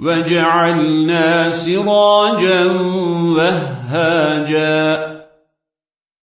وجعلنا سراجا وهاجا